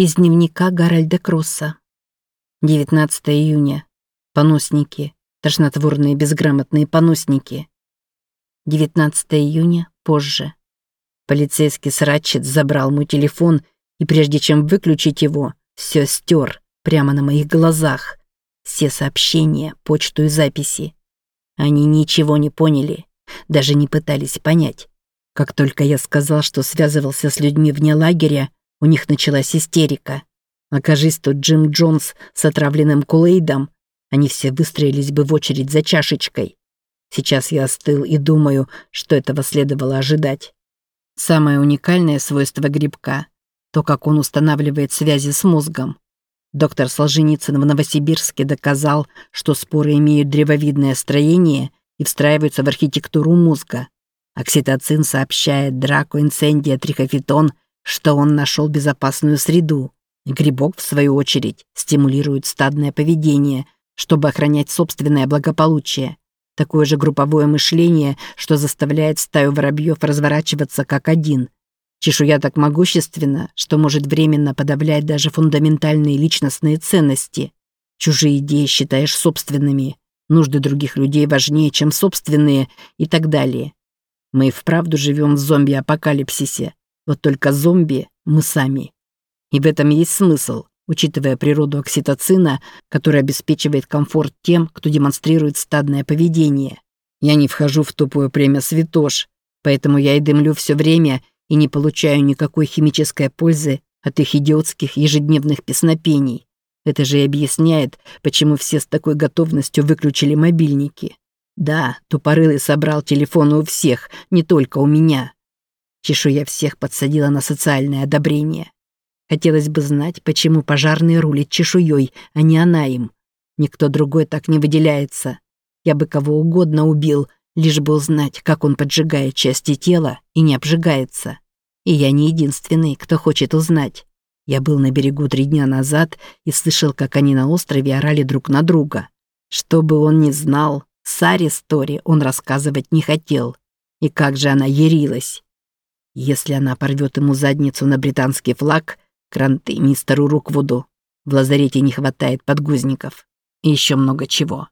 Из дневника Гарольда Кросса. 19 июня. Поносники. Тошнотворные безграмотные поносники. 19 июня. Позже. Полицейский срачет забрал мой телефон и прежде чем выключить его, все стер прямо на моих глазах. Все сообщения, почту и записи. Они ничего не поняли, даже не пытались понять. Как только я сказал, что связывался с людьми вне лагеря, у них началась истерика. Окажись тут Джим Джонс с отравленным кулейдом, они все выстроились бы в очередь за чашечкой. Сейчас я остыл и думаю, что этого следовало ожидать. Самое уникальное свойство грибка — то, как он устанавливает связи с мозгом. Доктор Солженицын в Новосибирске доказал, что споры имеют древовидное строение и встраиваются в архитектуру мозга. Окситоцин сообщает Драко Инсендия Трихофитон, что он нашел безопасную среду. Грибок, в свою очередь, стимулирует стадное поведение, чтобы охранять собственное благополучие. Такое же групповое мышление, что заставляет стаю воробьев разворачиваться как один – Чешуя так могущественна, что может временно подавлять даже фундаментальные личностные ценности. Чужие идеи считаешь собственными, нужды других людей важнее, чем собственные и так далее. Мы и вправду живем в зомби-апокалипсисе. Вот только зомби мы сами. И в этом есть смысл, учитывая природу окситоцина, который обеспечивает комфорт тем, кто демонстрирует стадное поведение. Я не вхожу в тупое племя святош, поэтому я и дымлю все время и не получаю никакой химической пользы от их идиотских ежедневных песнопений. Это же и объясняет, почему все с такой готовностью выключили мобильники. Да, тупорылый собрал телефоны у всех, не только у меня. Чешуя всех подсадила на социальное одобрение. Хотелось бы знать, почему пожарный рулит чешуей, а не она им. Никто другой так не выделяется. Я бы кого угодно убил, лишь бы узнать, как он поджигает части тела и не обжигается. И я не единственный, кто хочет узнать. Я был на берегу три дня назад и слышал, как они на острове орали друг на друга. Что бы он ни знал, Саре Стори он рассказывать не хотел. И как же она ярилась. Если она порвет ему задницу на британский флаг, кранты мистеру Руквуду. В лазарете не хватает подгузников. И еще много чего.